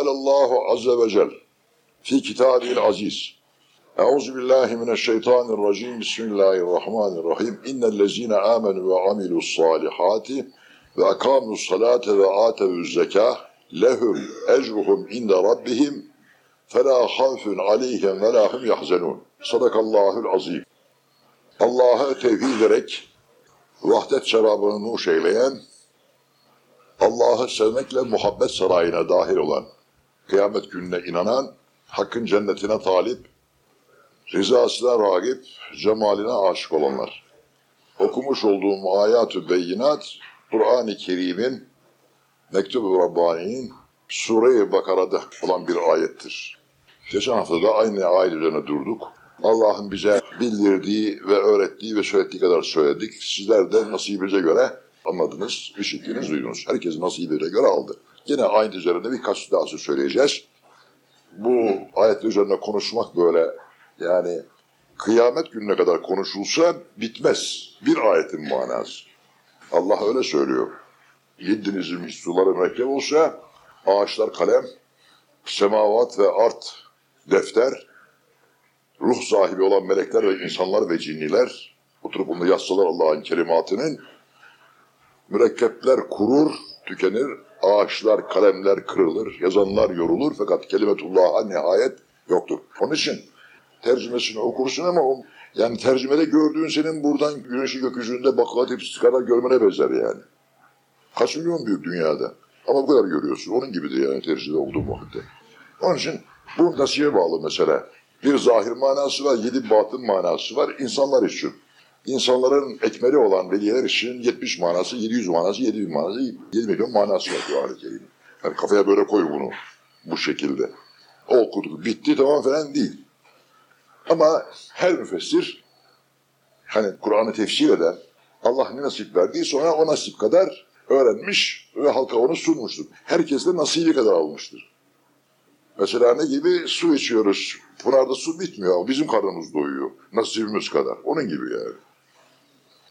Teala'llahu azze ve cel fi kitabil aziz. Euzu billahi mineşşeytanirracim. Bismillahirrahmanirrahim. İnnellezine amenu ve amilus salihati ve akamus salate ve atevuz zekah lehum ecruhum inde rabbihim fela havfun aleyhim ve la hum yahzenun. Sadakallahul azim. Allah'a tevhid ederek vahdet şarabını nuş eyleyen, Allah'ı sevmekle muhabbet sarayına dahil olan, kıyamet gününe inanan, hakkın cennetine talip, rızasına ragip, cemaline aşık olanlar. Okumuş olduğum ayat-ı beyinat, Kur'an-ı Kerim'in, Mektubu Rabbani'nin Sure-i Bakara'da olan bir ayettir. Geçen hafta da aynı ayet üzerine durduk. Allah'ın bize bildirdiği ve öğrettiği ve söylediği kadar söyledik. Sizler de nasibinize göre anladınız, işittiniz, duydunuz. Herkes nasibine göre aldı. Yine ayet üzerinde birkaç daha söz söyleyeceğiz. Bu ayet üzerine konuşmak böyle yani kıyamet gününe kadar konuşulsa bitmez. Bir ayetin manası. Allah öyle söylüyor. Yedinizin suları mürekkep olsa ağaçlar kalem, semavat ve art defter, ruh sahibi olan melekler ve insanlar ve cinniler oturup onu yazsalar Allah'ın kelimatının mürekkepler kurur, tükenir, ağaçlar, kalemler kırılır, yazanlar yorulur fakat kelimetullah'a nihayet yoktur. Onun için tercümesini okursun ama o, yani tercümede gördüğün senin buradan güneşi gökyüzünde baklava tepsisi kadar görmene benzer yani. Kaç milyon büyük dünyada. Ama bu kadar görüyorsun. Onun gibidir yani tercüme olduğu vakitte. Onun için bu nasibe bağlı mesela. Bir zahir manası var, yedi batın manası var insanlar için. İnsanların ekmeli olan veliler için 70 manası, 700 manası, 7000 manası, 7 milyon manası var Kur'an-ı Kerim. Yani kafaya böyle koy bunu bu şekilde. O okuduk, bitti tamam falan değil. Ama her müfessir hani Kur'an'ı tefsir eden Allah ne nasip verdiyse ona o nasip kadar öğrenmiş ve halka onu sunmuştur. Herkes de nasibi kadar almıştır. Mesela ne gibi? Su içiyoruz. Pınarda su bitmiyor. Bizim karnımız doyuyor. Nasibimiz kadar. Onun gibi yani.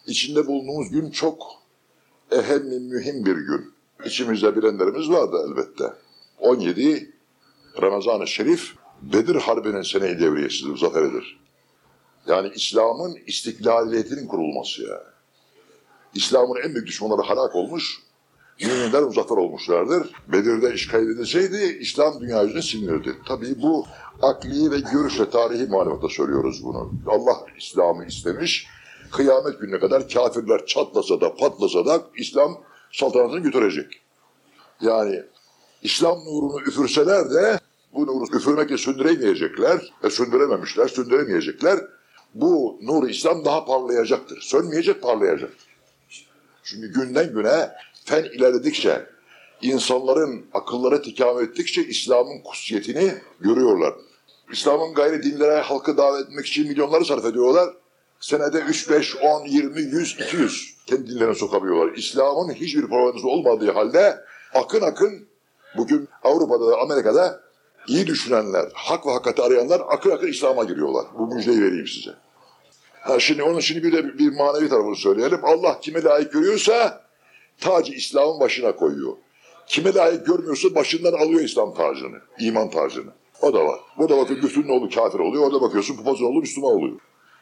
İçinde bulunduğumuz gün çok ehemmi mühim bir gün. İçimizde bilenlerimiz vardı elbette. 17 Ramazan-ı Şerif Bedir Harbi'nin seneyi devriyesidir, zaferidir. Yani İslam'ın istiklaliyetinin kurulması yani. İslam'ın en büyük düşmanları halak olmuş, müminler muzaffer olmuşlardır. Bedir'de iş kaybedilseydi İslam dünya yüzüne silinirdi. Tabii bu akli ve görüş ve tarihi malumatta söylüyoruz bunu. Allah İslam'ı istemiş, kıyamet gününe kadar kafirler çatlasa da patlasa da İslam saltanatını götürecek. Yani İslam nurunu üfürseler de bu nuru üfürmekle söndüremeyecekler ve söndürememişler, söndüremeyecekler. Bu nur İslam daha parlayacaktır. Sönmeyecek, parlayacaktır. Çünkü günden güne fen ilerledikçe, insanların akılları tekamül ettikçe İslam'ın kutsiyetini görüyorlar. İslam'ın gayri dinlere halkı davet etmek için milyonları sarf ediyorlar. Senede 3, 5, 10, 20, 100, 200 kendi dinlerine sokabiliyorlar. İslam'ın hiçbir propagandası olmadığı halde akın akın bugün Avrupa'da Amerika'da iyi düşünenler, hak ve hakikati arayanlar akın akın İslam'a giriyorlar. Bu müjdeyi vereyim size. Ha şimdi onun için bir de bir manevi tarafını söyleyelim. Allah kime layık görüyorsa tacı İslam'ın başına koyuyor. Kime layık görmüyorsa başından alıyor İslam tacını, iman tacını. O da var. Bu da bakın müftünün oğlu kafir oluyor. Orada bakıyorsun papazın oğlu Müslüman oluyor.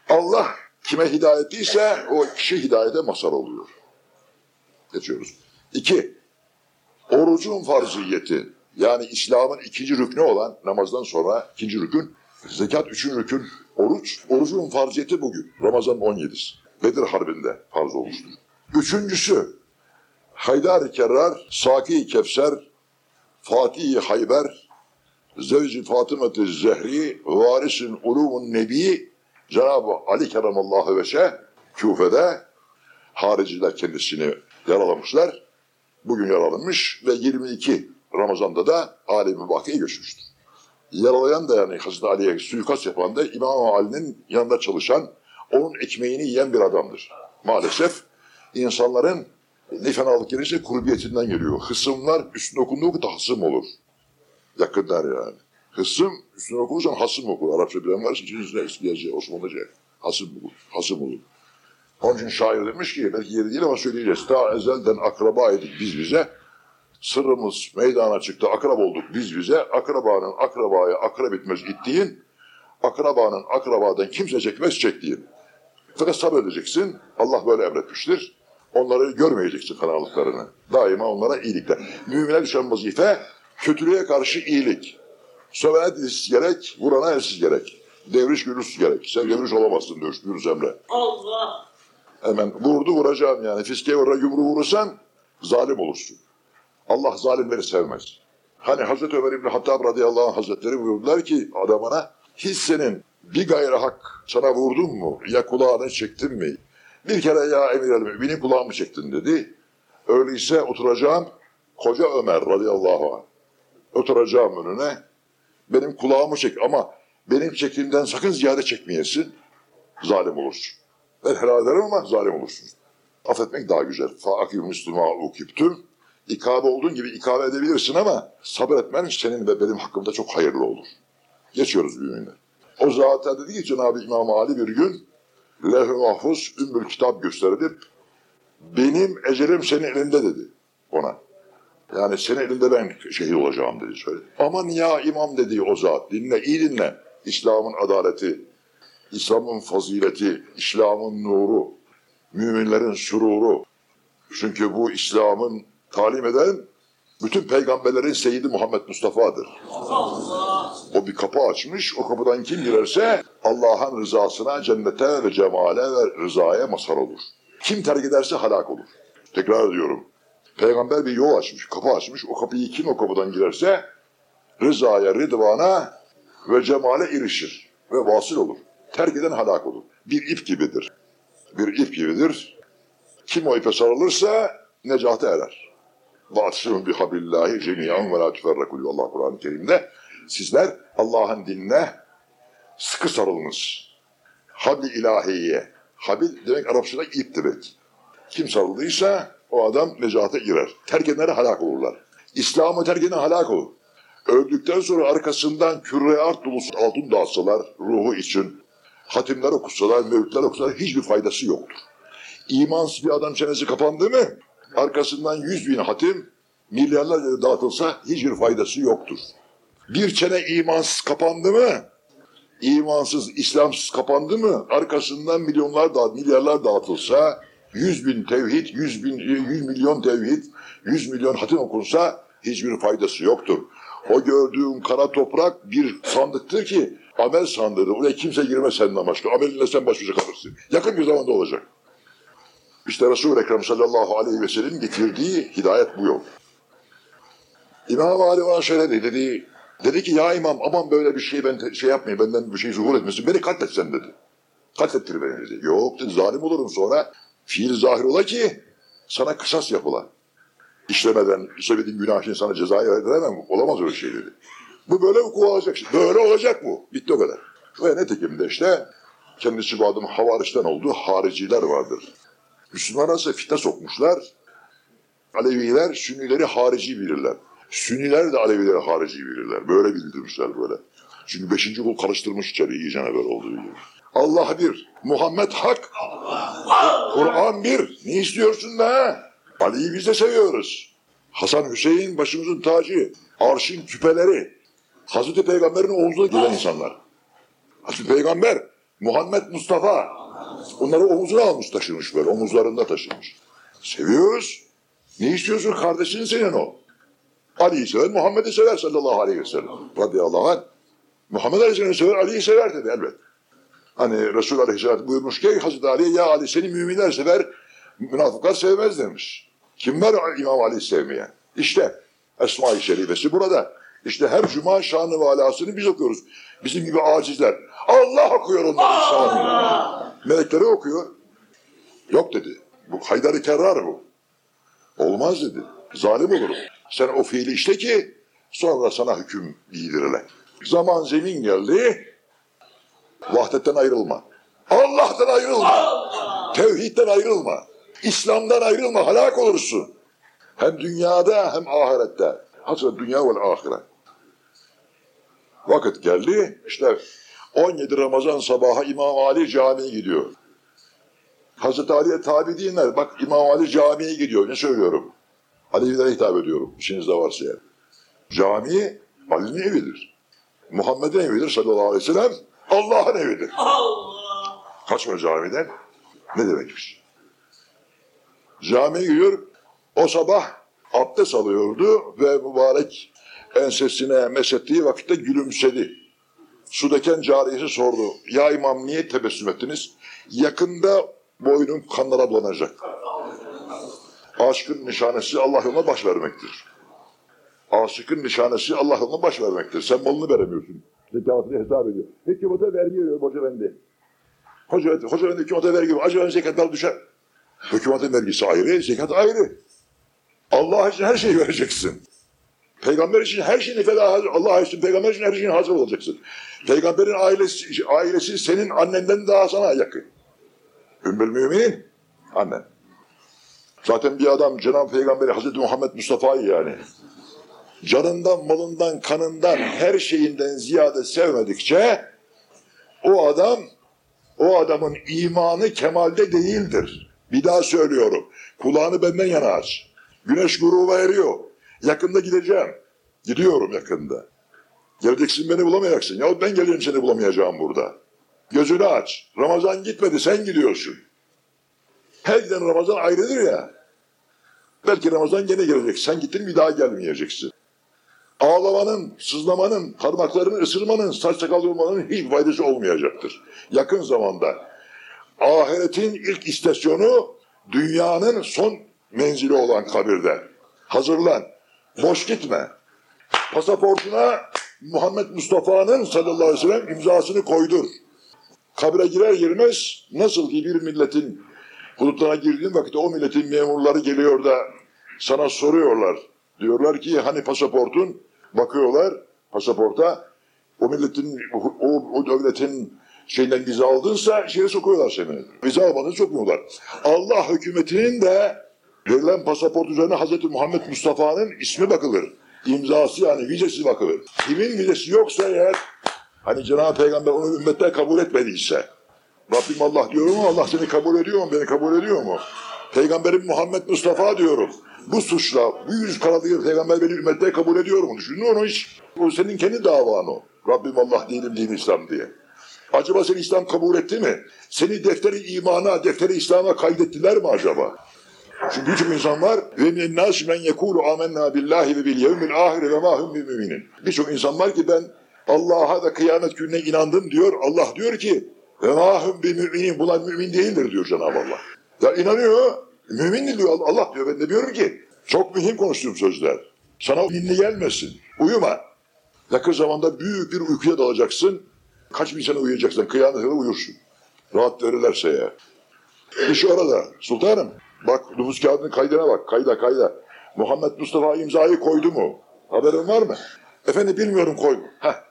Allah kime hidayetliyse o kişi hidayete mazhar oluyor. Geçiyoruz. İki, orucun farziyeti. Yani İslam'ın ikinci rüknü olan namazdan sonra ikinci rükün, zekat üçüncü rükün, oruç. Orucun farziyeti bugün. Ramazan 17'si. Bedir Harbi'nde farz olmuştur. Üçüncüsü, Haydar-ı Kerrar, Saki-i Kevser, Fatih-i Hayber, Zevci Fatıma-ı Zehri, Varisin Ulumun Nebi, Cenab-ı Ali Keremallahu Veşe, Küfe'de hariciler kendisini yaralamışlar. Bugün yaralanmış ve 22 Ramazan'da da alemi bakiye göçmüştür. Yaralayan da yani Hazreti Ali'ye suikast yapan da İmam Ali'nin yanında çalışan, onun ekmeğini yiyen bir adamdır. Maalesef insanların ne fenalık gelirse kurbiyetinden geliyor. Hısımlar üstüne okunduğu vakit hasım olur. Yakınlar yani. Hısım üstüne okursan hasım okur. Arapça bilen varsa içinizde eskiyaca, Osmanlıca. Hasım olur. Hasım olur. Onun için şair demiş ki belki yeri değil ama söyleyeceğiz. Ta ezelden akrabaydık biz bize. Sırrımız meydana çıktı, akrab olduk biz bize. Akrabanın akrabaya akrab etmez ittiğin, akrabanın akrabadan kimse çekmez çektiğin. Fakat sabredeceksin. Allah böyle emretmiştir. Onları görmeyeceksin karanlıklarını. Daima onlara iyilikle. Müminler düşen vazife kötülüğe karşı iyilik. Sövene dilsiz gerek, vurana elsiz gerek. Devriş gürülsüz gerek. Sen devriş olamazsın diyor Yunus Emre. Allah. Hemen vurdu vuracağım yani. Fiskeye vura yumruğu vurursan zalim olursun. Allah zalimleri sevmez. Hani Hazreti Ömer İbni Hattab radıyallahu anh hazretleri buyurdular ki adamına hiç senin bir gayrı hak sana vurdun mu ya kulağını çektin mi? Bir kere ya emir el müminin kulağımı çektin dedi. Öyleyse oturacağım koca Ömer radıyallahu anh. Oturacağım önüne benim kulağımı çek ama benim çektiğimden sakın ziyade çekmeyesin. Zalim olursun. Ben helal ederim ama zalim olursun. Affetmek daha güzel. Fâkî müslüma ukibtüm. İkabe olduğun gibi ikabe edebilirsin ama sabretmen senin ve benim hakkımda çok hayırlı olur. Geçiyoruz müminler. O zaten dedi ki Cenab-ı İmam Ali bir gün levh-i mahfuz ümmül kitap gösterilip benim ecelim senin elinde dedi ona. Yani senin elinde ben şehit olacağım dedi söyledi. Aman ya imam dedi o zat dinle iyi dinle. İslam'ın adaleti, İslam'ın fazileti, İslam'ın nuru, müminlerin sururu. Çünkü bu İslam'ın talim eden bütün peygamberlerin Seyyidi Muhammed Mustafa'dır. O bir kapı açmış, o kapıdan kim girerse Allah'ın rızasına, cennete ve cemale ve rızaya mazhar olur. Kim terk ederse halak olur. Tekrar ediyorum. Peygamber bir yol açmış, kapı açmış. O kapıyı kim o kapıdan girerse rızaya, ridvana ve cemale erişir ve vasıl olur. Terk eden halak olur. Bir ip gibidir. Bir ip gibidir. Kim o ipe sarılırsa necata erer. Vatsirun bi habillahi cemiyan ve la tüferrakul. Allah Kur'an-ı Kerim'de sizler Allah'ın dinine sıkı sarılınız. Habil ilahiye. Habil demek Arapçada ip demek. Kim sarıldıysa o adam necate girer. Terk edenlere halak olurlar. İslam'ı terk eden halak olur. Öldükten sonra arkasından art dolusu altın dağıtsalar ruhu için, hatimler okusalar, mevlütler okusalar hiçbir faydası yoktur. İmansız bir adam çenesi kapandı mı arkasından yüz bin hatim milyarlarca dağıtılsa hiçbir faydası yoktur. Bir çene imansız kapandı mı imansız, İslamsız kapandı mı arkasından milyonlar dağıt, milyarlar dağıtılsa yüz bin tevhid, yüz bin, yüz milyon tevhid, yüz milyon hatim okunsa hiçbir faydası yoktur. O gördüğün kara toprak bir sandıktır ki amel sandığıdır. Oraya kimse girmez senden başka. Amelinle sen baş başa kalırsın. Yakın bir zamanda olacak. İşte Resul-i Ekrem sallallahu aleyhi ve sellem getirdiği hidayet bu yol. İmam Ali ona şöyle dedi, dedi, dedi ki ya imam aman böyle bir şey ben şey yapmayayım, benden bir şey zuhur etmesin, beni katletsen dedi. Katlettir beni dedi. Yok dedi, zalim olurum sonra. Fiil zahir ola ki sana kısas yapıla. İşlemeden, işlemediğin günah için sana cezayı veremem. Olamaz öyle şey dedi. Bu böyle vuku olacak. Böyle olacak bu. Bitti o kadar. Ve netekim de işte kendisi bu adım havarişten olduğu hariciler vardır. Müslümanlar ise fitne sokmuşlar. Aleviler Sünnileri harici bilirler. Sünniler de Alevileri harici bilirler. Böyle bildirmişler böyle. Çünkü beşinci kul karıştırmış içeri iyicene böyle olduğu gibi. Allah bir, Muhammed hak, Kur'an bir. Ne istiyorsun da? Ali'yi biz de seviyoruz. Hasan Hüseyin başımızın tacı, arşın küpeleri. Hazreti Peygamber'in omzuna gelen insanlar. Hazreti Peygamber, Muhammed Mustafa. Onları omuzuna almış taşımış böyle, omuzlarında taşımış. Seviyoruz. Ne istiyorsun kardeşin senin o? Ali'yi sever, Muhammed'i sever sallallahu aleyhi ve sellem. Radıyallahu anh. Muhammed Aleyhisselam'ı sever, Ali'yi sever dedi elbet. Hani Resul Aleyhisselam buyurmuş ki Hazreti Ali ya Ali seni müminler sever, münafıklar sevmez demiş. Kim var İmam Ali'yi sevmeyen? İşte Esma-i Şerifesi burada. İşte her cuma şanı ve alasını biz okuyoruz. Bizim gibi acizler. Allah okuyor onların şanını. Melekleri okuyor. Yok dedi. Bu Haydar-ı Kerrar bu. Olmaz dedi. Zalim olurum. Sen o fiili işte ki sonra sana hüküm giydirilen. Zaman zemin geldi. Vahdetten ayrılma. Allah'tan ayrılma. Tevhidden ayrılma. İslam'dan ayrılma. Halak olursun. Hem dünyada hem ahirette. Hatta dünya ve ahiret. Vakit geldi. İşte 17 Ramazan sabahı İmam Ali camiye gidiyor. Hazreti Ali'ye tabi değiller. Bak İmam Ali camiye gidiyor. Ne söylüyorum? Alevilere hitap ediyorum. İşinizde varsa eğer. Cami Ali'nin evidir. Muhammed'in evidir sallallahu aleyhi ve sellem. Allah'ın evidir. Allah. Kaçma camiden. Ne demekmiş? Camiye gidiyor. O sabah abdest alıyordu ve mübarek ensesine mesettiği vakitte gülümsedi. Su deken cariyesi sordu. Ya imam niye tebessüm ettiniz? Yakında boynum kanlara bulanacak. Aşkın nişanesi Allah yoluna baş vermektir. Aşıkın nişanesi Allah yoluna baş vermektir. Sen malını veremiyorsun. Zekatını hesap ediyor. Hükümete vergi veriyor hoca efendi. Hoca, hoca efendi hükümete vergi veriyor. Acaba zekatlar düşer. Hükümetin vergisi ayrı, zekat ayrı. Allah için her şeyi vereceksin. Peygamber için her şeyini feda hazır. Allah için peygamber için her şeyin hazır olacaksın. Peygamberin ailesi, ailesi senin annenden daha sana yakın. Ümmül müminin annen. Zaten bir adam Cenab-ı Peygamberi Hazreti Muhammed Mustafa'yı yani canından, malından, kanından, her şeyinden ziyade sevmedikçe o adam, o adamın imanı kemalde değildir. Bir daha söylüyorum. Kulağını benden yana aç. Güneş gruba eriyor. Yakında gideceğim. Gidiyorum yakında. Geleceksin beni bulamayacaksın. Ya ben geleyim seni bulamayacağım burada. Gözünü aç. Ramazan gitmedi sen gidiyorsun. Her giden Ramazan ayrıdır ya. Belki Ramazan gene gelecek. Sen gittin bir daha gelmeyeceksin. Ağlamanın, sızlamanın, parmaklarını ısırmanın, saç sakal yolmanın hiç faydası olmayacaktır. Yakın zamanda ahiretin ilk istasyonu dünyanın son menzili olan kabirde. Hazırlan. Boş gitme. Pasaportuna Muhammed Mustafa'nın sallallahu aleyhi ve sellem imzasını koydur. Kabire girer girmez nasıl ki bir milletin hudutlarına girdiğin vakitte o milletin memurları geliyor da sana soruyorlar. Diyorlar ki hani pasaportun bakıyorlar pasaporta o milletin o, o devletin şeyden vize aldınsa içeri sokuyorlar seni. Vize almadığını sokmuyorlar. Allah hükümetinin de verilen pasaport üzerine Hazreti Muhammed Mustafa'nın ismi bakılır. İmzası yani vizesi bakılır. Kimin vizesi yoksa eğer hani Cenab-ı Peygamber onu ümmetten kabul etmediyse Rabbim Allah diyorum ama Allah seni kabul ediyor mu? Beni kabul ediyor mu? Peygamberim Muhammed Mustafa diyorum. Bu suçla, bu yüz karalı peygamber beni ümmette kabul ediyor mu? Düşünün onu hiç. O senin kendi davan o. Rabbim Allah dinim din İslam diye. Acaba seni İslam kabul etti mi? Seni defteri imana, defteri İslam'a kaydettiler mi acaba? Çünkü birçok insan var ve min nas men yekulu amennâ billahi ve bil yevmil ahire ve mahum bi müminin. Birçok insan var ki ben Allah'a ve kıyamet gününe inandım diyor. Allah diyor ki ve mahum bi müminin. Bunlar mümin değildir diyor Cenab-ı Allah. Ya inanıyor. Mümin diyor Allah diyor. Ben de diyorum ki çok mühim konuştuğum sözler. Sana ninni gelmesin. Uyuma. Yakın zamanda büyük bir uykuya dalacaksın. Kaç bin sene uyuyacaksın. Kıyamete kadar uyursun. Rahat verirlerse ya. İş orada. Sultanım. Bak nüfus kağıdının kaydına bak. Kayda kayda. Muhammed Mustafa imzayı koydu mu? Haberin var mı? Efendim bilmiyorum koy mu? Heh.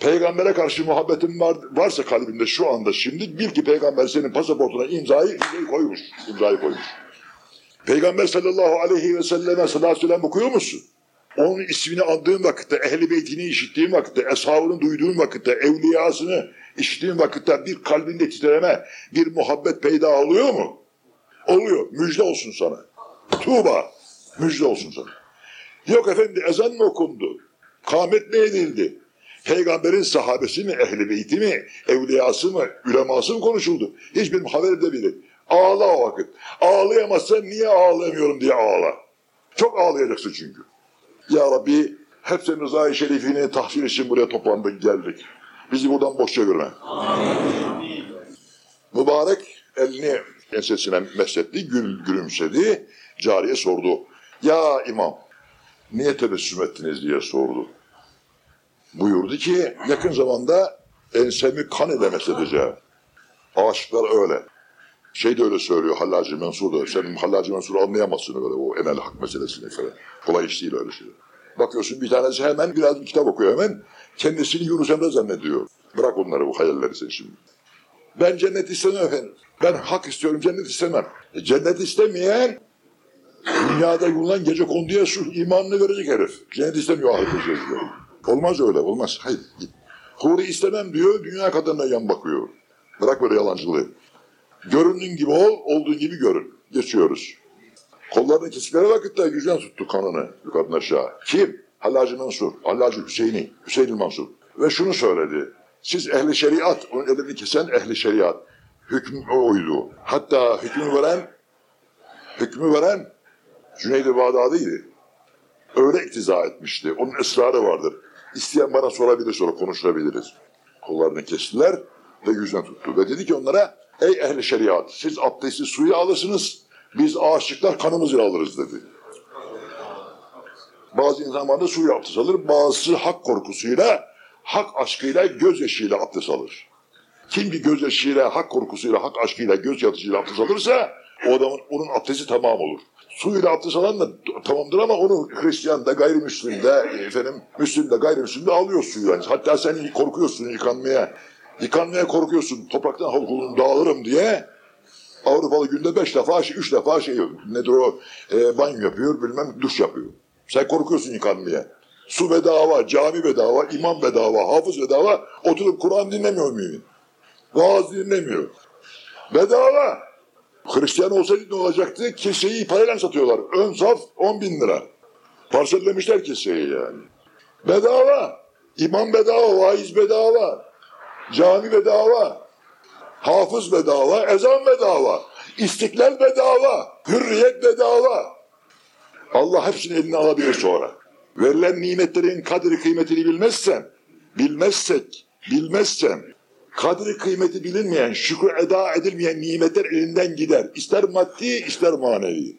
Peygambere karşı muhabbetin var, varsa kalbinde şu anda şimdi bil ki peygamber senin pasaportuna imzayı, koymuş. İmzayı koymuş. Peygamber sallallahu aleyhi ve selleme ve sellem okuyor musun? Onun ismini andığın vakitte, ehli beytini işittiğin vakitte, eshabını duyduğun vakitte, evliyasını işittiğin vakitte bir kalbinde titreme, bir muhabbet peyda oluyor mu? Oluyor. Müjde olsun sana. Tuğba. Müjde olsun sana. Yok efendi ezan mı okundu? Kamet mi edildi? Peygamberin sahabesi mi, ehli beyti mi, evliyası mı, üleması mı konuşuldu? Hiçbir haber edebilir. Ağla o vakit. Ağlayamazsan niye ağlayamıyorum diye ağla. Çok ağlayacaksın çünkü. Ya Rabbi hep senin rızayı şerifini tahsil için buraya toplandık geldik. Bizi buradan boş çevirme. Mübarek elini ensesine mesletti, gül, gülümsedi. Cariye sordu. Ya imam niye tebessüm ettiniz diye sordu. Buyurdu ki yakın zamanda ensemi kan ile mesledeceğim. Aşıklar öyle. Şey de öyle söylüyor Hallacı Mansur da. Sen Hallacı Mansur'u anlayamazsın öyle o enel hak meselesini falan. Kolay iş değil öyle şey. Bakıyorsun bir tanesi hemen biraz bir kitap okuyor hemen. Kendisini Yunus Emre zannediyor. Bırak onları bu hayalleri sen şimdi. Ben cennet istemem efendim. Ben hak istiyorum cennet istemem. E, cennet istemeyen dünyada yulunan gece konduya şu imanını verecek herif. Cennet istemiyor ahiret diyor. Olmaz öyle olmaz. Hayır. Huri istemem diyor dünya kadınına yan bakıyor. Bırak böyle yalancılığı. Göründüğün gibi ol, olduğun gibi görün. Geçiyoruz. Kollarını kestikleri vakitte yüzden tuttu kanını yukarıdan aşağı. Kim? Hallacı Mansur, Hallacı Hüseyin'i, Hüseyin Mansur. Ve şunu söyledi. Siz ehli şeriat, onun elini kesen ehli şeriat. Hüküm o oydu. Hatta hükmü veren, hükmü veren Cüneyd-i Bağdadi'ydi. Öyle iktiza etmişti. Onun esrarı vardır. İsteyen bana sorabilir sonra konuşabiliriz. Kollarını kestiler ve yüzüne tuttu. Ve dedi ki onlara ey ehli şeriat siz abdesti suyu alırsınız biz aşıklar kanımızla alırız dedi. Bazı insanlar da suyu abdest alır. Bazısı hak korkusuyla, hak aşkıyla, gözyaşıyla abdest alır. Kim ki gözyaşıyla, hak korkusuyla, hak aşkıyla, gözyaşıyla abdest alırsa o adamın onun abdesti tamam olur. Suyla abdest alan da tamamdır ama onu Hristiyan da gayrimüslim de efendim Müslüm de gayrimüslim de alıyor suyu. Hatta sen korkuyorsun yıkanmaya. Yıkanmaya korkuyorsun. Topraktan halkulun dağılırım diye Avrupalı günde beş defa, üç defa şey nedir o e, banyo yapıyor, bilmem duş yapıyor. Sen korkuyorsun yıkanmaya. Su bedava, cami bedava, imam bedava, hafız bedava. Oturup Kur'an dinlemiyor muyum? Vaaz dinlemiyor. Bedava. Hristiyan olsaydı ne olacaktı? Keseyi parayla satıyorlar. Ön saf 10 bin lira. Parsellemişler keseyi yani. Bedava. İmam bedava, vaiz bedava. Cami bedava. Hafız bedava, ezan bedava. İstiklal bedava. Hürriyet bedava. Allah hepsini eline alabilir sonra. Verilen nimetlerin kadri kıymetini bilmezsen, bilmezsek, bilmezsen, kadri kıymeti bilinmeyen, şükrü eda edilmeyen nimetler elinden gider. İster maddi, ister manevi.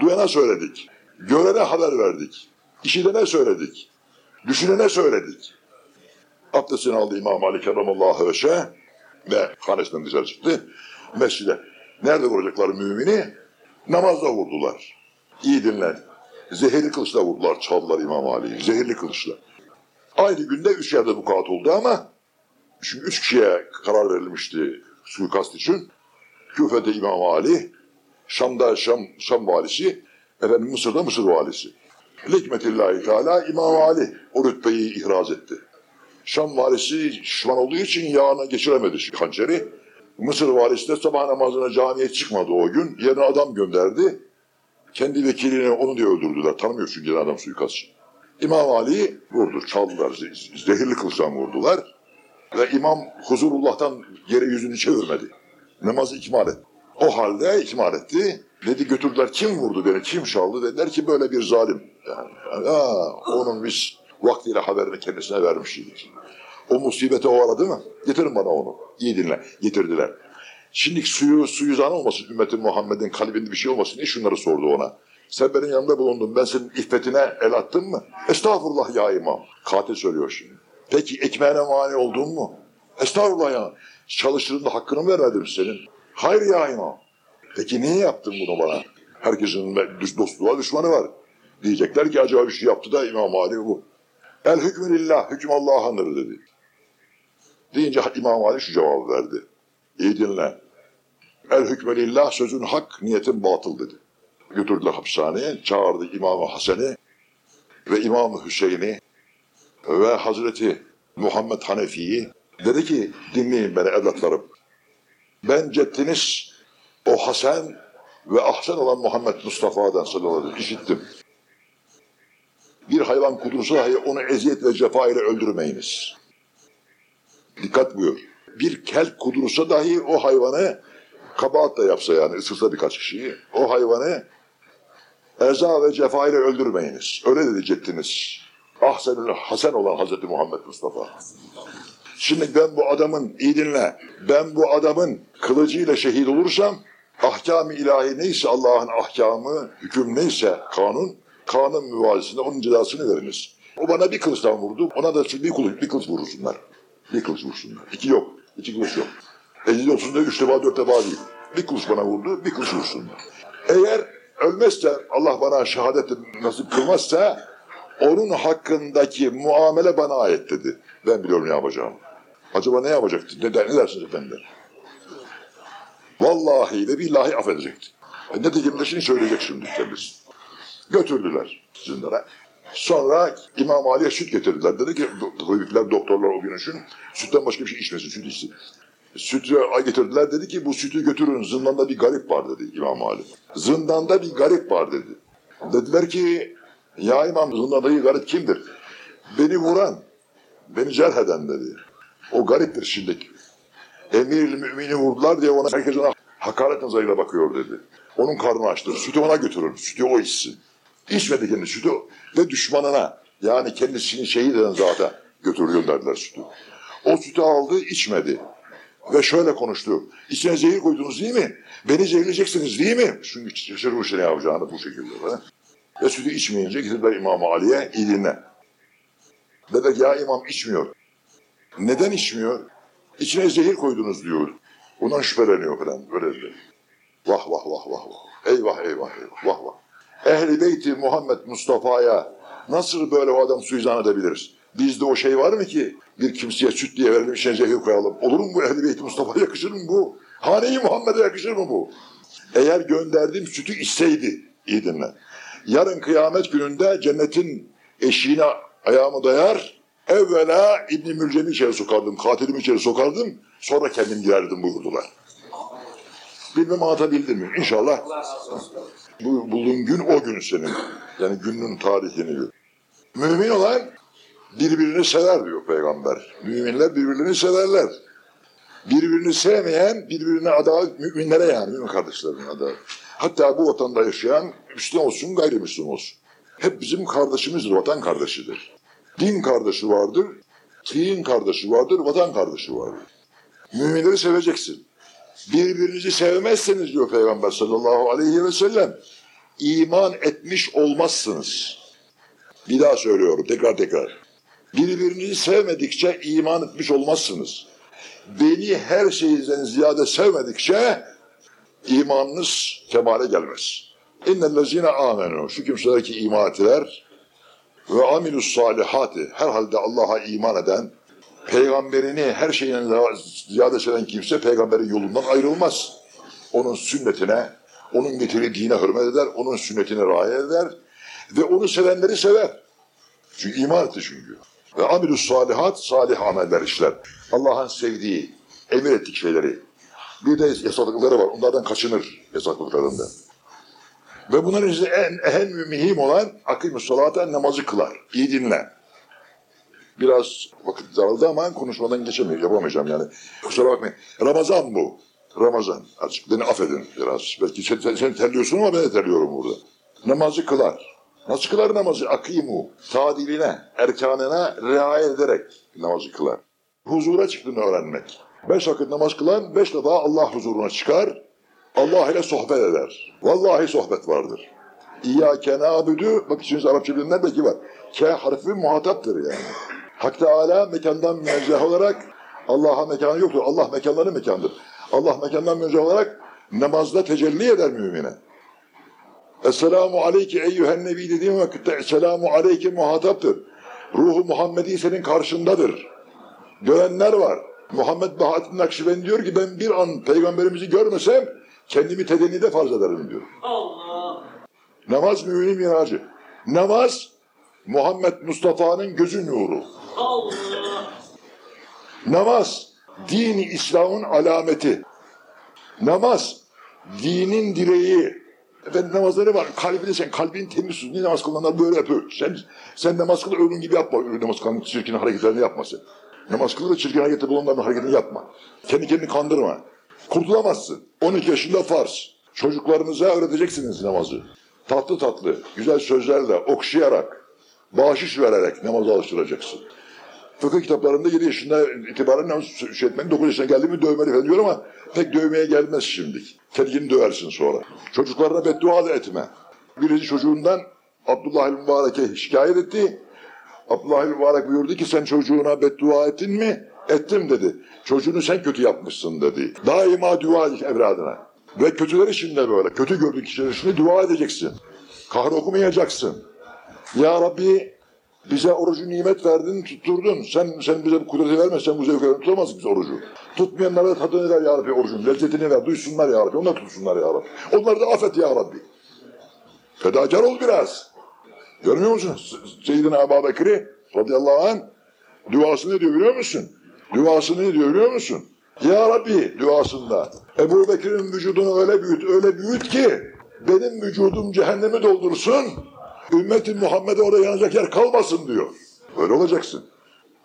Duyana söyledik. Görene haber verdik. İşitene söyledik. Düşünene söyledik. Abdestini aldı İmam Ali Kerramallahu Veşe ve hanesinden dışarı çıktı. Mescide. Nerede vuracaklar mümini? Namazda vurdular. İyi dinlen. Zehirli kılıçla vurdular, çaldılar İmam Ali'yi. Zehirli kılıçla. Aynı günde üç yerde vukuat oldu ama Şimdi üç kişiye karar verilmişti suikast için. Küfe'de İmam Ali, Şam'da Şam, Şam valisi, efendim Mısır'da Mısır valisi. Hikmetillahi Teala İmam Ali o rütbeyi ihraz etti. Şam valisi şişman olduğu için yağına geçiremedi hançeri. Mısır valisi de sabah namazına camiye çıkmadı o gün. Yerine adam gönderdi. Kendi vekilini onu diye öldürdüler. Tanımıyor çünkü adam suikastçı. İmam Ali'yi vurdu, çaldılar. Zehirli kılıçtan vurdular. Ve imam huzurullah'tan yere yüzünü çevirmedi. Namazı ikmal etti. O halde ikmal etti. Dedi götürdüler kim vurdu beni, kim çaldı dediler ki böyle bir zalim. Yani, aa, onun biz vaktiyle haberini kendisine vermiştik. O musibete o aradı mı? Getirin bana onu. İyi dinle. Getirdiler. Şimdi suyu, suyu zan olmasın, ümmetin Muhammed'in kalbinde bir şey olmasın diye şunları sordu ona. Sen benim yanımda bulundun, ben senin iffetine el attım mı? Estağfurullah ya imam. Katil söylüyor şimdi. Peki ekmeğine mani oldun mu? Estağfurullah ya. Çalıştığında hakkını mı vermedim senin? Hayır ya imam. Peki niye yaptın bunu bana? Herkesin dostu var, düşmanı var. Diyecekler ki acaba bir şey yaptı da İmam Ali bu. El hükmü lillah, hüküm Allah'ındır dedi. Deyince İmam Ali şu cevabı verdi. İyi dinle. El hükmü lillah, sözün hak, niyetin batıl dedi. Götürdüler hapishaneye, çağırdı İmam-ı Hasen'i ve İmam-ı Hüseyin'i ve Hazreti Muhammed Hanefi'yi dedi ki dinleyin beni evlatlarım. Ben ceddiniz o Hasan ve Ahsen olan Muhammed Mustafa'dan sallallahu aleyhi işittim. Bir hayvan kudursa dahi onu eziyet ve cefa ile öldürmeyiniz. Dikkat buyur. Bir kelp kudursa dahi o hayvanı kabahat da yapsa yani ısırsa birkaç kişiyi o hayvanı eza ve cefa ile öldürmeyiniz. Öyle dedi ceddiniz. Ahsenül Hasan olan Hazreti Muhammed Mustafa. Şimdi ben bu adamın, iyi dinle, ben bu adamın kılıcıyla şehit olursam, ahkam-ı ilahi neyse Allah'ın ahkamı, hüküm neyse kanun, kanun müvazisinde onun cezasını veriniz. O bana bir kılıçtan vurdu, ona da bir kılıç, bir kılıç vurursunlar. Bir kılıç vursunlar. İki yok, iki kılıç yok. Elli olsun üç defa, dört defa değil. Bir kılıç bana vurdu, bir kılıç vursunlar. Eğer ölmezse, Allah bana şehadet nasip kılmazsa, onun hakkındaki muamele bana ait dedi. Ben biliyorum ne yapacağımı. Acaba ne yapacaktı? Ne, der, ne dersiniz efendim? Vallahi ve billahi affedecekti. E, nitekim de şimdi söyleyecek şimdi kendisi. Götürdüler zinlara. Sonra İmam Ali'ye süt getirdiler. Dedi ki tabipler, doktorlar o gün için sütten başka bir şey içmesin, süt içsin. Sütü getirdiler dedi ki bu sütü götürün zindanda bir garip var dedi İmam Ali. Zindanda bir garip var dedi. Dediler ki ya İmam zindandaki garip kimdir? Beni vuran, beni cerh eden dedi. O gariptir şimdi. Emir mümini vurdular diye ona herkes ona hakaret nazarıyla bakıyor dedi. Onun karnı açtır. Sütü ona götürün. Sütü o içsin. İçmedi kendi sütü ve düşmanına yani kendisini şehit eden zaten götürür gönderdiler sütü. O sütü aldı içmedi. Ve şöyle konuştu. İçine zehir koydunuz değil mi? Beni zehirleyeceksiniz değil mi? Çünkü şaşırmış ne yapacağını bu şekilde. He? Ve sütü içmeyince getirdiler İmam Ali'ye iyi dinle. Dedi ki ya imam içmiyor. Neden içmiyor? İçine zehir koydunuz diyor. Bundan şüpheleniyor falan. Öyle dedi. Vah vah vah vah vah. Eyvah eyvah eyvah vah vah. Ehli beyti Muhammed Mustafa'ya nasıl böyle o adam suizan edebiliriz? Bizde o şey var mı ki bir kimseye süt diye verelim içine zehir koyalım. Olur mu bu Ehli beyti Mustafa'ya yakışır mı bu? Hane-i Muhammed'e yakışır mı bu? Eğer gönderdiğim sütü içseydi, iyi dinle. Yarın kıyamet gününde cennetin eşiğine ayağımı dayar, evvela İbn-i Mülcem'i içeri sokardım, katilimi içeri sokardım, sonra kendim girerdim buyurdular. Bilmem anlatabildim mi? İnşallah bu bulduğun gün o gün senin. Yani günün tarihini gör. Mümin olan birbirini sever diyor peygamber. Müminler birbirini severler. Birbirini sevmeyen birbirine adalet müminlere yani mümin kardeşlerine adalet. Hatta bu vatanda yaşayan Müslüman olsun gayrimüslim olsun. Hep bizim kardeşimizdir, vatan kardeşidir. Din kardeşi vardır, din kardeşi vardır, vatan kardeşi vardır. Müminleri seveceksin. Birbirinizi sevmezseniz diyor Peygamber sallallahu aleyhi ve sellem, iman etmiş olmazsınız. Bir daha söylüyorum tekrar tekrar. Birbirinizi sevmedikçe iman etmiş olmazsınız. Beni her şeyden ziyade sevmedikçe imanınız kemale gelmez. İnnellezine amenu. Şu kimseler ki iman ettiler ve amilus salihati. Herhalde Allah'a iman eden, peygamberini her şeyden ziyade seven kimse peygamberin yolundan ayrılmaz. Onun sünnetine, onun getirdiği dine hürmet eder, onun sünnetine riayet eder ve onu sevenleri sever. Çünkü iman etti çünkü. Ve amilus salihat, salih ameller işler. Allah'ın sevdiği, emir ettik şeyleri. Bir de yasaklıkları var. Onlardan kaçınır yasaklıklarında. Ve bunların içinde en, en mühim olan akıl salata namazı kılar. İyi dinle. Biraz vakit daraldı ama konuşmadan geçemiyor. Yapamayacağım yani. Kusura bakmayın. Ramazan bu. Ramazan. Açık beni affedin biraz. Belki sen, sen, sen terliyorsun ama ben de terliyorum burada. Namazı kılar. Nasıl kılar namazı? Akimu. Tadiline, erkanına riayet ederek namazı kılar. Huzura çıktığını öğrenmek. Beş vakit namaz kılan beş defa Allah huzuruna çıkar. Allah ile sohbet eder. Vallahi sohbet vardır. İyyâke nâbüdü, bak şimdi Arapça bilenler belki var. K harfi muhataptır yani. Hak Teala mekandan münezzeh olarak Allah'a mekanı yoktur. Allah mekanları mekandır. Allah mekandan münezzeh olarak namazda tecelli eder mümine. Esselamu aleyke eyyühen nebi dediğim vakitte Esselamu aleyke muhataptır. Ruhu Muhammedi senin karşındadır. Görenler var. Muhammed Bahattin Nakşibendi diyor ki ben bir an peygamberimizi görmesem kendimi tedenide farz ederim diyor. Allah. Namaz müminin miracı. Namaz Muhammed Mustafa'nın gözü nuru. Allah. Namaz dini İslam'ın alameti. Namaz dinin direği. Efendim namazları var. Kalbini sen kalbin temiz tut. Niye namaz kılanlar böyle yapıyor? Sen, sen namaz kıl ölün gibi yapma. Öyle namaz kılan çirkin hareketlerini yapma sen. Namaz kıl da çirkin hareketleri bulunanların hareketini yapma. Kendi kendini kandırma. Kurtulamazsın. 12 yaşında farz. Çocuklarınıza öğreteceksiniz namazı. Tatlı tatlı, güzel sözlerle, okşayarak, bağışış vererek namaza alıştıracaksın. Fıkıh kitaplarında 7 yaşında itibaren namaz şey etmenin 9 yaşına geldi mi dövmeli falan diyor ama pek dövmeye gelmez şimdi. Kendini döversin sonra. Çocuklarına beddua da etme. Birisi çocuğundan Abdullah el-Mübarek'e şikayet etti. Abdullah el-Mübarek buyurdu ki sen çocuğuna beddua ettin mi? Ettim dedi. Çocuğunu sen kötü yapmışsın dedi. Daima dua et evladına. Ve kötüler için de böyle. Kötü gördüğün kişiler için dua edeceksin. Kahrokmayacaksın. Ya Rabbi bize orucu nimet verdin, tutturdun. Sen sen bize bu kudreti vermezsen bu zevkleri tutamazdık biz orucu. Tutmayanlara tadını ver ya Rabbi orucun. Lezzetini ver, duysunlar ya Rabbi. Onlar tutsunlar ya Rabbi. Onları da affet ya Rabbi. Fedakar ol biraz. Görmüyor musun? Seyyidina Ebu Bekir'i radıyallahu anh duası diyor biliyor musun? Duası ne diyor biliyor musun? Ya Rabbi duasında Ebu Bekir'in vücudunu öyle büyüt, öyle büyüt ki benim vücudum cehennemi doldursun, ümmeti Muhammed'e orada yanacak yer kalmasın diyor. Öyle olacaksın.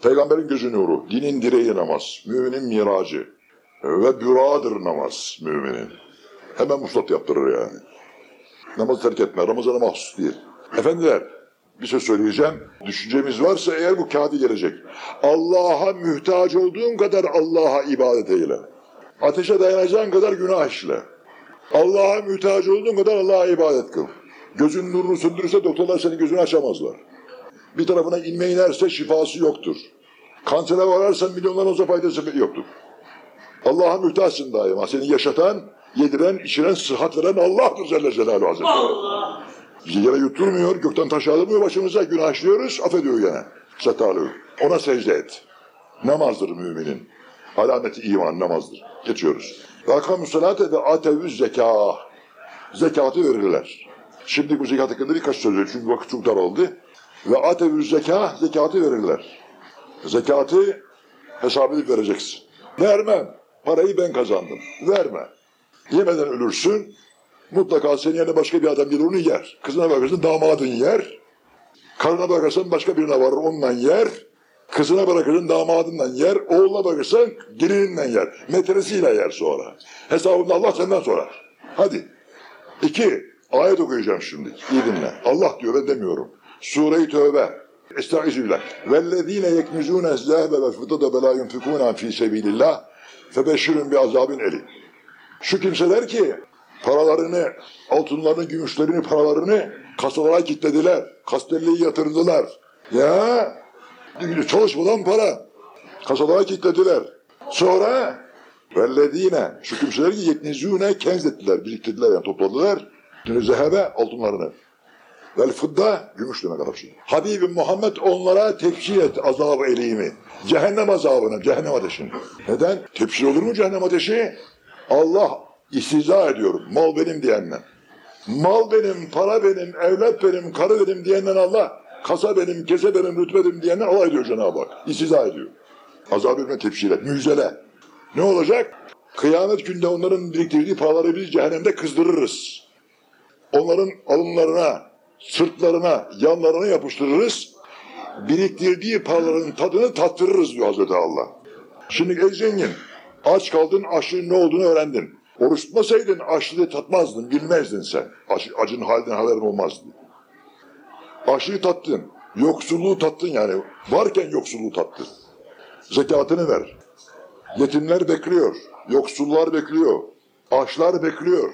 Peygamberin gözü nuru, dinin direği namaz, müminin miracı ve büradır namaz müminin. Hemen muslat yaptırır yani. Namaz terk etme, Ramazan'a mahsus değil. Efendiler, bir şey söyleyeceğim. Düşüncemiz varsa eğer bu kağıdı gelecek. Allah'a mühtaç olduğun kadar Allah'a ibadet eyle. Ateşe dayanacağın kadar günah işle. Allah'a mühtaç olduğun kadar Allah'a ibadet kıl. Gözün nurunu söndürürse doktorlar senin gözünü açamazlar. Bir tarafına inme inerse şifası yoktur. Kansere vararsan milyonlar olsa faydası yoktur. Allah'a mühtaçsın daima. Seni yaşatan, yediren, içiren, sıhhat veren Allah'tır Celle Celaluhu Hazretleri. Allah. Bizi yere yutturmuyor, gökten taş yağdırmıyor başımıza, günah işliyoruz, affediyor gene. Setalu. Ona secde et. Namazdır müminin. Alameti iman namazdır. Geçiyoruz. Ve akamu salate ve atevüz zeka. Zekatı verirler. Şimdi bu zekat hakkında birkaç söz söyleyeyim çünkü vakit çok dar oldu. Ve atevüz zeka, zekatı verirler. Zekatı hesap edip vereceksin. Vermem. Parayı ben kazandım. Verme. Yemeden ölürsün. Mutlaka senin yerine başka bir adam gelir onu yer. Kızına bakarsın damadın yer. Karına bakarsan başka birine varır ondan yer. Kızına bırakırsın damadından yer. Oğluna bakırsan gelininden yer. Metresiyle yer sonra. Hesabını Allah senden sorar. Hadi. İki. Ayet okuyacağım şimdi. İyi dinle. Allah diyor ben demiyorum. Sure-i Tövbe. Estağfirullah. Vellezine yekmizune zehbe ve fıdada bela yunfikuna fi sebilillah febeşşirun bi azabin elim. Şu kimseler ki paralarını, altınlarını, gümüşlerini, paralarını kasalara kilitlediler. Kastelliği yatırdılar. Ya çalışmadan para. Kasalara kilitlediler. Sonra vellezine şu kimseler ki yeknizûne kenzlettiler, biriktirdiler yani topladılar. Zehebe altınlarını. Vel fıdda gümüş demek Arapça. Habibim Muhammed onlara tefsir et azabı elimi. Cehennem azabını, cehennem ateşini. Neden? Tefsir olur mu cehennem ateşi? Allah istiza ediyor. Mal benim diyenden. Mal benim, para benim, evlat benim, karı benim diyenden Allah. Kasa benim, kese benim, rütbe benim diyenden Allah ediyor Cenab-ı Hak. İstiza ediyor. Azab tefsir et, müjdele. Ne olacak? Kıyamet günde onların biriktirdiği paraları biz cehennemde kızdırırız. Onların alınlarına, sırtlarına, yanlarına yapıştırırız. Biriktirdiği paraların tadını tattırırız diyor Hazreti Allah. Şimdi ey zengin, aç kaldın, açlığın ne olduğunu öğrendin. Oruç tutmasaydın açlığı tatmazdın, bilmezdin sen. Aç, acın halinden haberin olmazdı. Açlığı tattın, yoksulluğu tattın yani. Varken yoksulluğu tattın. Zekatını ver. Yetimler bekliyor, yoksullar bekliyor, açlar bekliyor.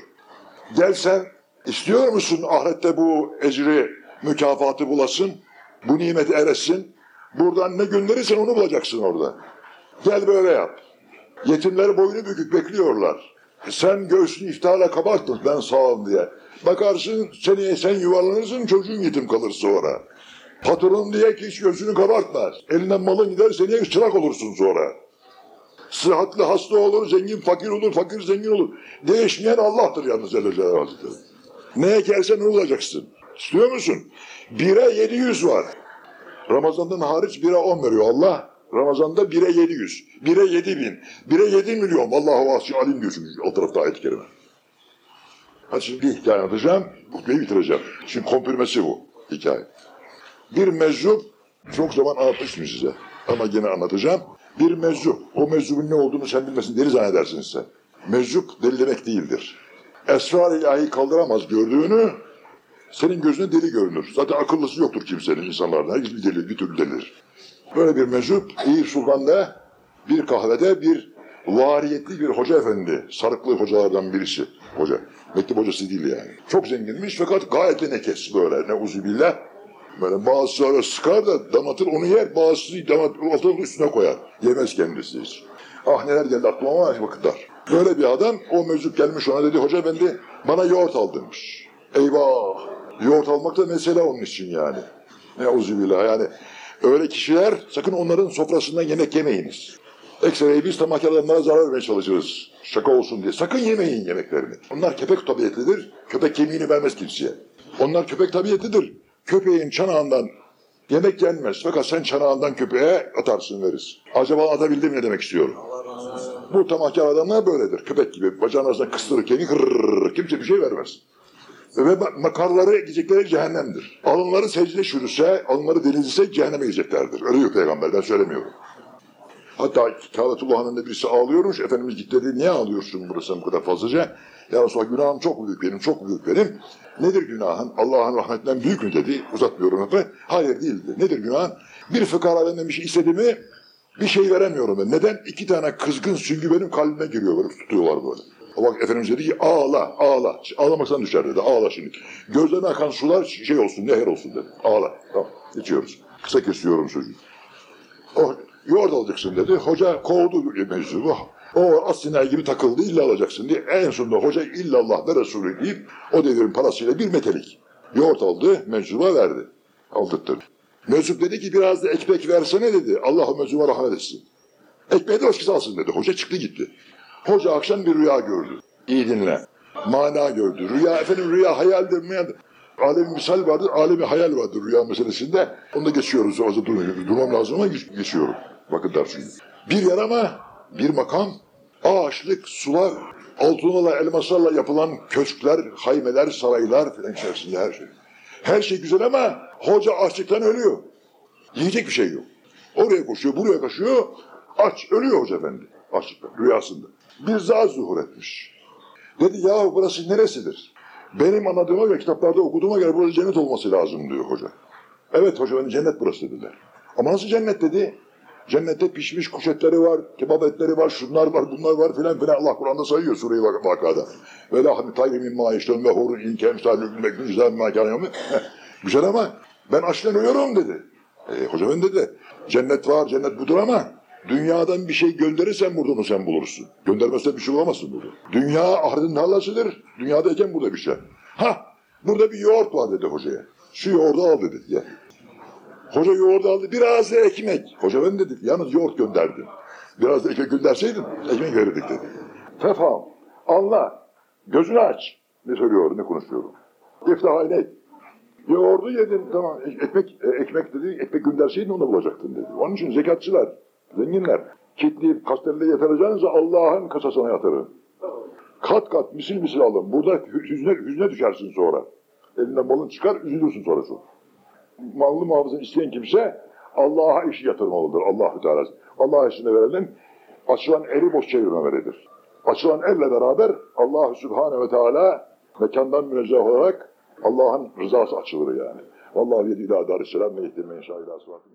Gel sen istiyor musun ahirette bu ecri, mükafatı bulasın, bu nimeti eresin? Buradan ne gönderirsen onu bulacaksın orada. Gel böyle yap. Yetimler boynu bükük bekliyorlar. Sen göğsünü iftiharla kabarttın ben sağım diye. Bakarsın seneye sen yuvarlanırsın çocuğun yetim kalır sonra. Patron diye ki hiç göğsünü kabartmaz. Elinden malın gider seneye çırak olursun sonra. Sıhhatli hasta olur, zengin fakir olur, fakir zengin olur. Değişmeyen Allah'tır yalnız Celle Celaluhu Hazretleri. Ne ekersen olacaksın. İstiyor musun? Bire 700 var. Ramazan'dan hariç bire 10 veriyor Allah. Ramazan'da bire 700, bire 7000, bire 7 milyon. Vallahi vasi alim diyor çünkü o tarafta ayet-i kerime. Hadi şimdi bir hikaye anlatacağım, hutbeyi bitireceğim. Şimdi kompirmesi bu hikaye. Bir meczup, çok zaman anlatmıştım size ama yine anlatacağım. Bir meczup, o meczubun ne olduğunu sen bilmesin, deli zannedersin sen. Meczup deli demek değildir. Esrar ilahi kaldıramaz gördüğünü, senin gözüne deli görünür. Zaten akıllısı yoktur kimsenin insanlardan. Herkes bir deli, bir türlü delidir. Böyle bir meczup Eyüp Sultan'da bir kahvede bir variyetli bir hoca efendi, sarıklı hocalardan birisi hoca. Mektep hocası değil yani. Çok zenginmiş fakat gayet de nekes böyle ne uzubillah. Böyle bazısı öyle sıkar da damatır onu yer, bazısı damat altını üstüne koyar. Yemez kendisi hiç. Ah neler geldi aklıma ama vakitler. Böyle bir adam o meczup gelmiş ona dedi hoca efendi bana yoğurt al demiş. Eyvah! Yoğurt almak da mesele onun için yani. Ne uzubillah yani. Öyle kişiler sakın onların sofrasından yemek yemeyiniz. Eksereyi biz tamahkar adamlara zarar vermeye çalışırız. Şaka olsun diye. Sakın yemeyin yemeklerini. Onlar köpek tabiatlidir. Köpek kemiğini vermez kimseye. Onlar köpek tabiatlidir. Köpeğin çanağından yemek yenmez. Fakat sen çanağından köpeğe atarsın veririz. Acaba atabildim ne demek istiyorum? Bu tamahkar adamlar böyledir. Köpek gibi bacağın arasına kıstırır kemiği kırrrr. Kimse bir şey vermez. Ve ma- makarları gidecekleri cehennemdir. Alınları secde çürüse, alınları denizlise cehenneme gideceklerdir. Öyle diyor peygamber ben söylemiyorum. Hatta Kâbetullah'ın önünde birisi ağlıyormuş. Efendimiz gitti dedi niye ağlıyorsun burası bu kadar fazlaca? Ya Resulallah günahım çok büyük benim, çok büyük benim. Nedir günahın? Allah'ın rahmetinden büyük mü dedi. Uzatmıyorum hep. Hayır değildi. Nedir günahın? Bir fıkara benden bir şey istedi bir şey veremiyorum ben. Neden? İki tane kızgın süngü benim kalbime giriyor böyle tutuyorlar böyle. O bak Efendimiz dedi ki ağla, ağla. Ağlamaksan düşer dedi. Ağla şimdi. Gözlerine akan sular şey olsun, nehir olsun dedi. Ağla. Tamam. Geçiyoruz. Kısa kesiyorum sözü. O yoğurt alacaksın dedi. Hoca kovdu meczubu. O aslında gibi takıldı illa alacaksın diye. En sonunda hoca illallah ve Resulü deyip o devrin parasıyla bir metelik. Yoğurt aldı, meczuba verdi. Aldırttırdı. Meczup dedi ki biraz da ekmek versene dedi. Allah meczuba rahmet etsin. Ekmeği de başkası alsın dedi. Hoca çıktı gitti. Hoca akşam bir rüya gördü. İyi dinle. Mana gördü. Rüya efendim rüya hayaldir mi? Alemi misal vardır, alemi hayal vardır rüya meselesinde. Onu da geçiyoruz. O durmuyorum. Durmam lazım ama geç- geçiyorum. Bakın dersiniz. Bir yer ama bir makam, ağaçlık, sular, altınla, elmaslarla yapılan köşkler, haymeler, saraylar filan içerisinde her şey. Her şey güzel ama hoca açlıktan ölüyor. Yiyecek bir şey yok. Oraya koşuyor, buraya koşuyor. Aç, ölüyor hoca efendi. Açlıktan, rüyasında. Bir zat zuhur etmiş. Dedi ya burası neresidir? Benim anladığıma göre, kitaplarda okuduğuma göre burası cennet olması lazım diyor hoca. Evet hoca benim cennet burası dediler. Ama nasıl cennet dedi? Cennette pişmiş kuş etleri var, kebap etleri var, şunlar var, bunlar var filan filan. Allah Kur'an'da sayıyor sureyi vak vakada. Ve lahmi tayyimin ma işlem ve horun inkem salü meknun güzel ma kâne Güzel ama ben açtan ölüyorum dedi. E, hoca ben dedi. Cennet var, cennet budur ama dünyadan bir şey gönderirsen burada onu sen bulursun. Göndermezsen bir şey bulamazsın burada. Dünya ahiretin tarlasıdır. Dünyadayken burada bir şey. Ha, burada bir yoğurt var dedi hocaya. Şu yoğurdu al dedi. Ye. Hoca yoğurdu aldı. Biraz da ekmek. Hoca ben dedik. Yalnız yoğurt gönderdim. Biraz da ekmek gönderseydin ekmek verirdik dedi. Tefam. Anla. Gözünü aç. Ne söylüyorum, ne konuşuyorum. İftah aynet. Yoğurdu yedin tamam. Ekmek, e, ekmek dedi. Ekmek gönderseydin onu bulacaktın dedi. Onun için zekatçılar, zenginler kitleyip kastelliğe yatıracağınızı Allah'ın kasasına yatırın. Kat kat misil misil alın. Burada hü- hüzne, hüzne düşersin sonra. Elinden malın çıkar, üzülürsün sonra çok mallı muhafaza isteyen kimse Allah'a işi yatırmalıdır. Allahü Teala. Allah işine verelim. Açılan eli boş çevirmemelidir. Açılan elle beraber Allah Sübhane ve Teala mekandan münezzeh olarak Allah'ın rızası açılır yani. Vallahi yedi ila darisselam ve yettirmeyin şahidâ sıfatı.